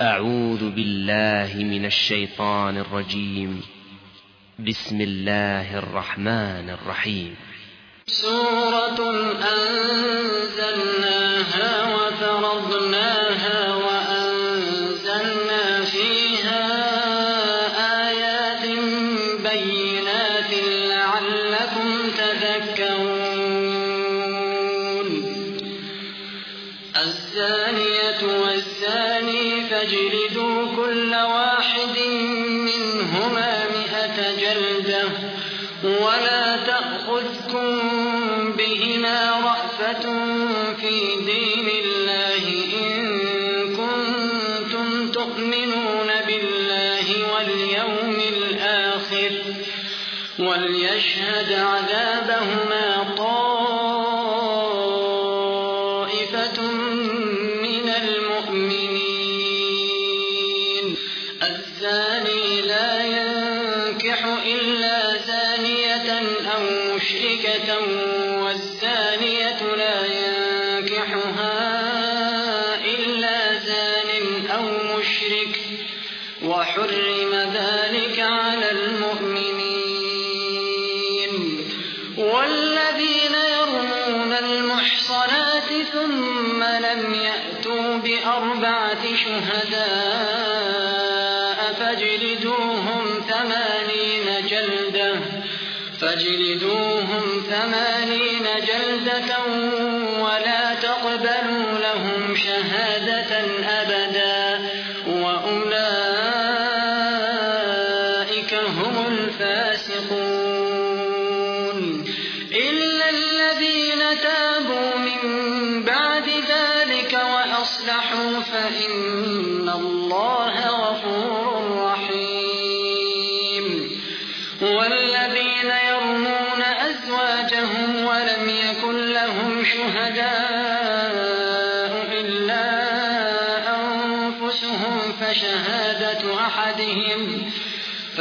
أعوذ بالله من الشيطان الرجيم. بسم الله الرحمن الرحيم. سورة أنزلناها وفرضناها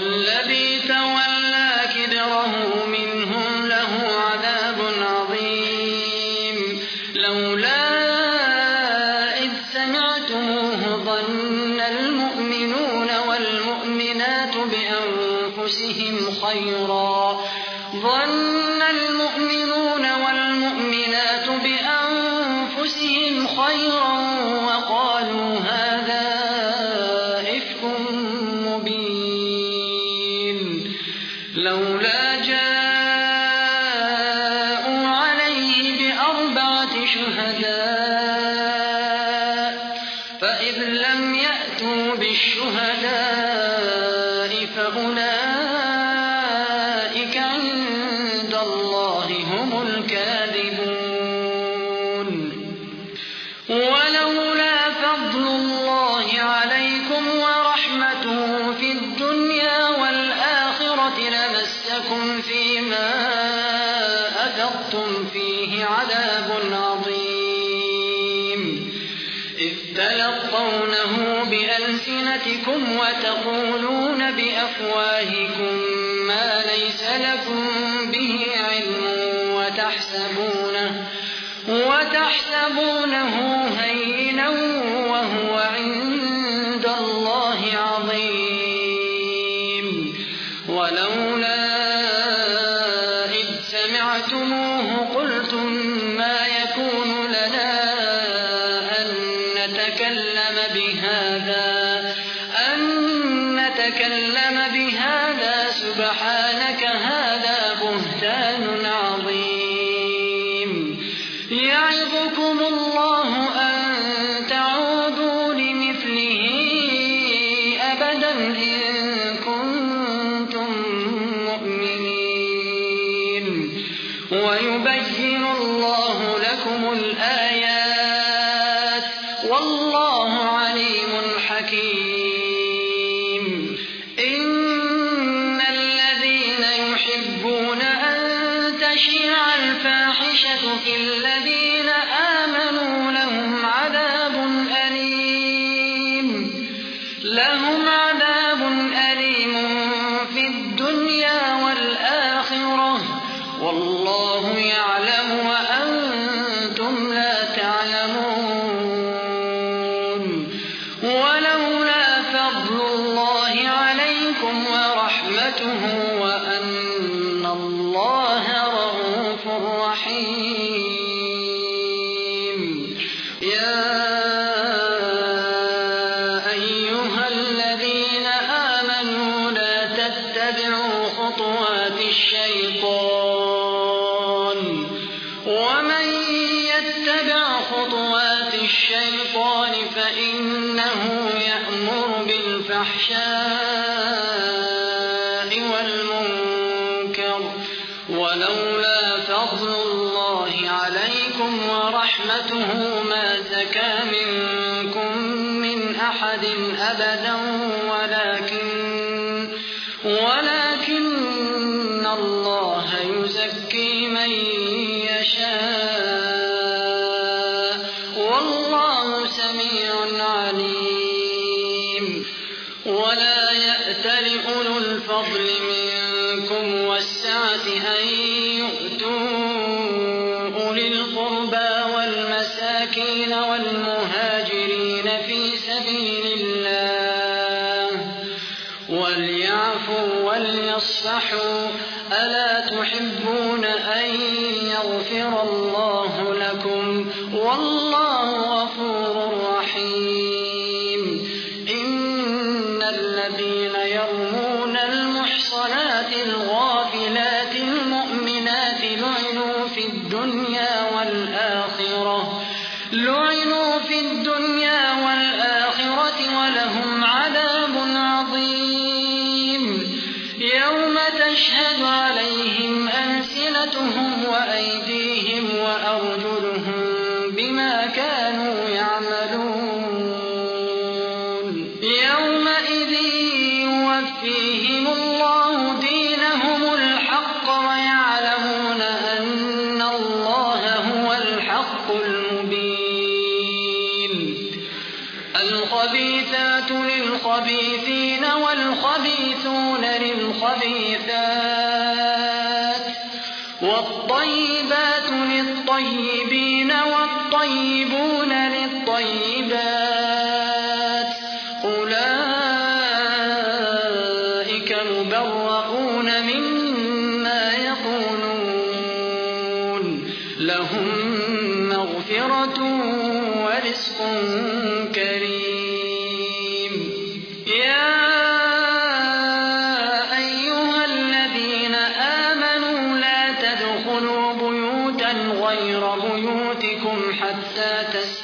والذي تولى كافر بهذا ولولا فضل ألسنتهم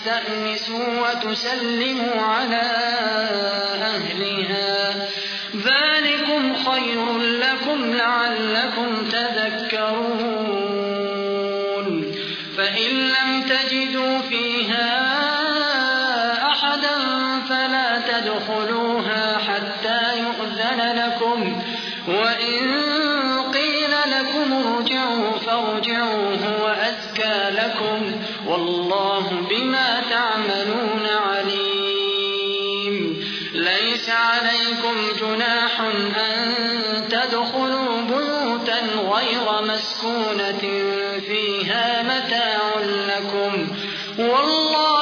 تستأنسوا وتسلموا على أهلها. الله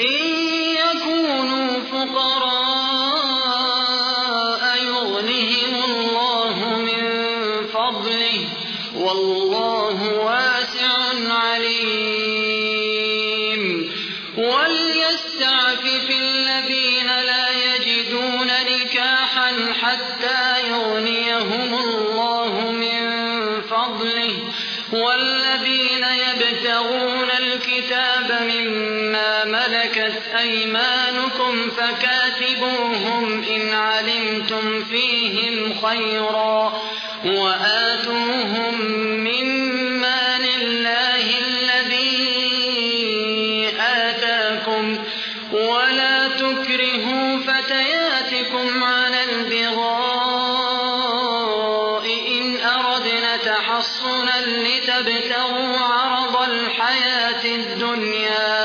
إن يكونوا فقراء خيرا وآتوهم من مال الله الذي آتاكم ولا تكرهوا فتياتكم على البغاء إن أردنا تحصنا لتبتغوا عرض الحياة الدنيا.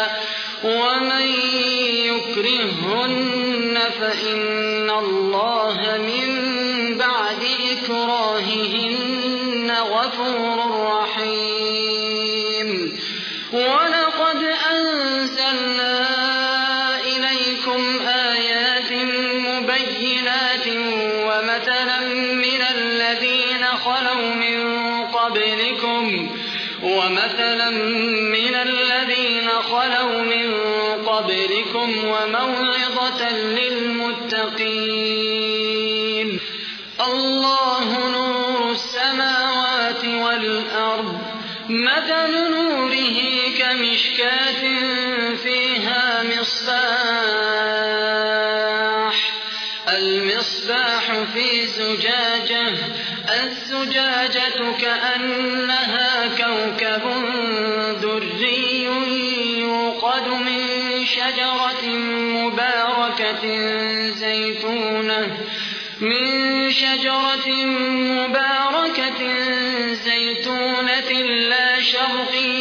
زجاجة الزجاجة كأنها كوكب دري يوقد من شجرة مباركة زيتونة من شجرة مباركة زيتونة لا شرقية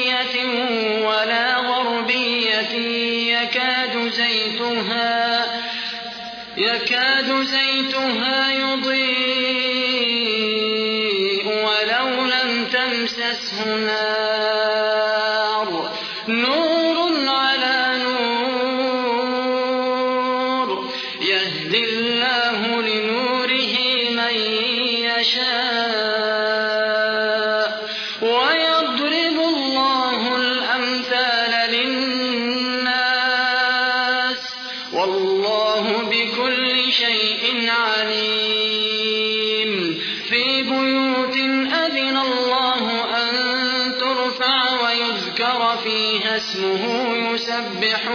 والله بكل شيء عليم. في بيوت أذن الله أن ترفع ويذكر فيها اسمه يسبح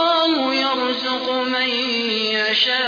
الله يرزق من يشاء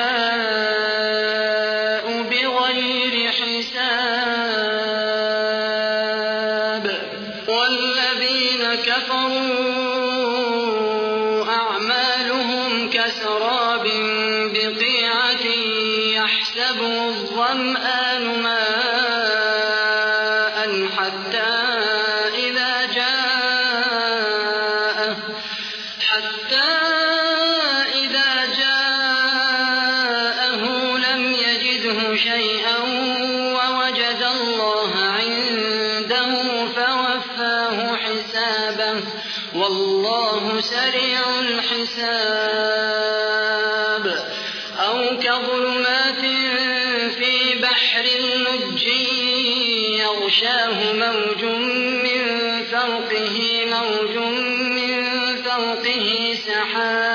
فوقه موج من فوقه سحاب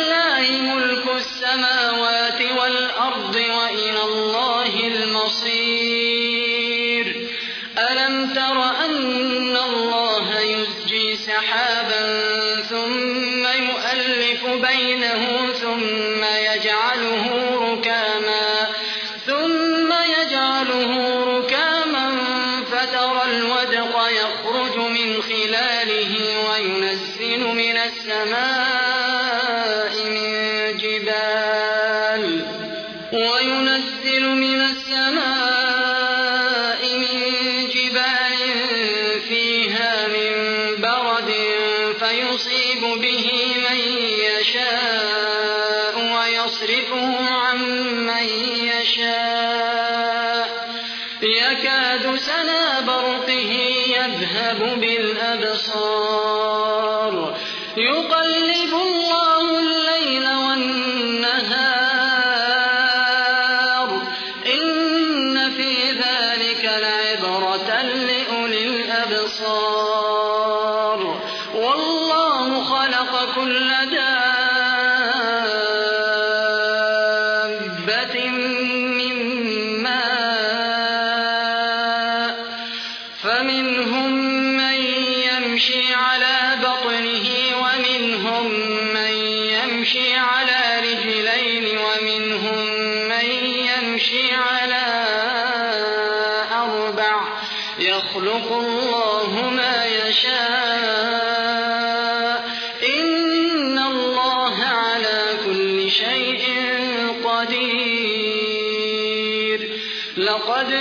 لله ملك السماوات والأرض وإلى الله المصير. الأبصار. يقلب الله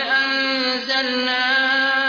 أنزلنا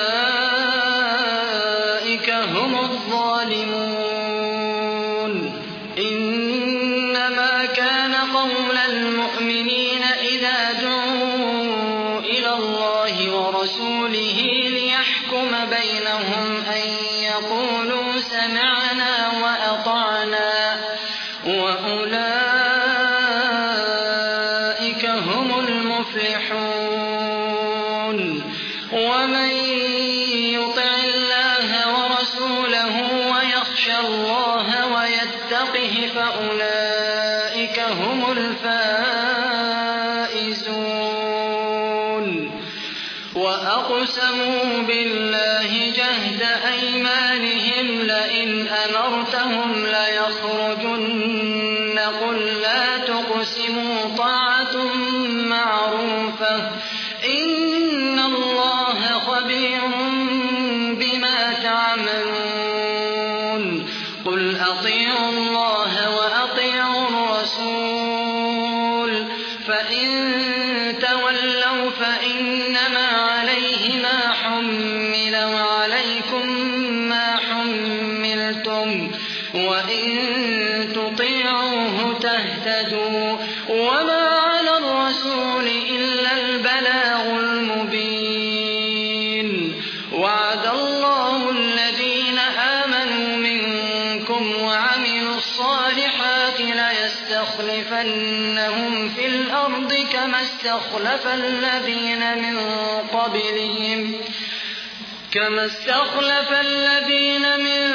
الله ويتقه فأولئك هم الفائزون. وأقسموا بالله جهد أيمانهم لئن أمرتهم ليستخلفنهم في الأرض كما استخلف الذين من قبلهم كما استخلف الذين من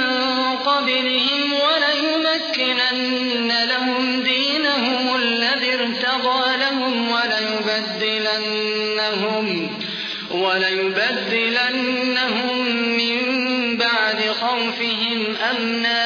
قبلهم وليمكنن لهم دينهم الذي ارتضى لهم وليبدلنهم وليبدلنهم من بعد خوفهم أمنا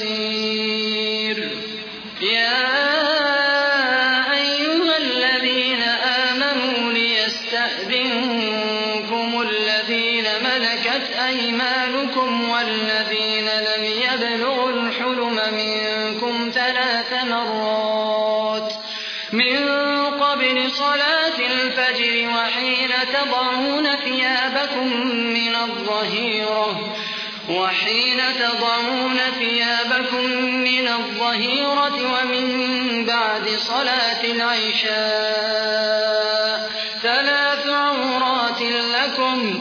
المصير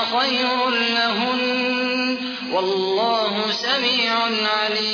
خير لهن. والله سميع عليم.